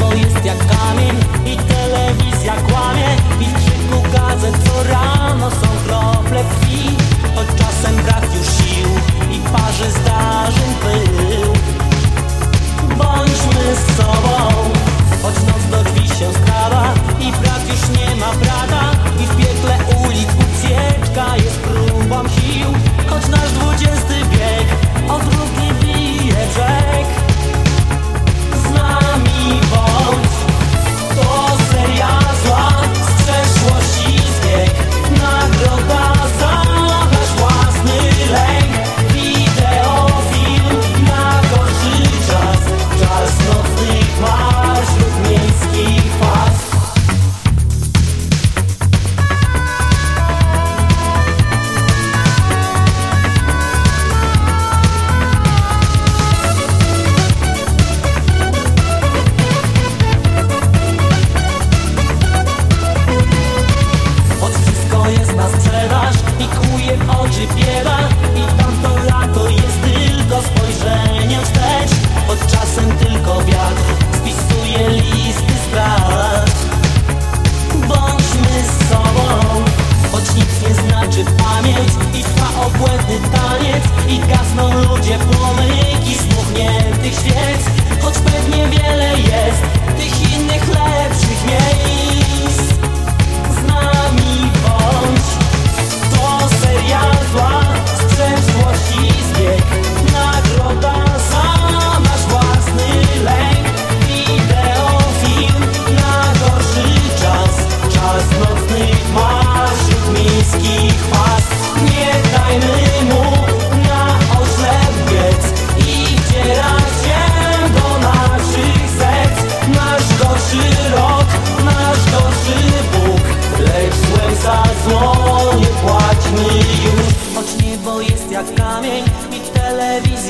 bo jest jak kamień I telewizja kłamie. I w krzyku gazet co rano są krople krwi Choć czasem brak już sił.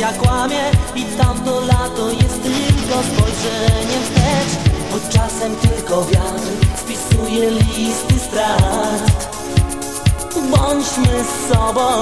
ja kłamie I tamto lato jest tylko spojrzeniem wstecz Choć czasem tylko wiatr spisuje listy strat. Bądźmy z sobą.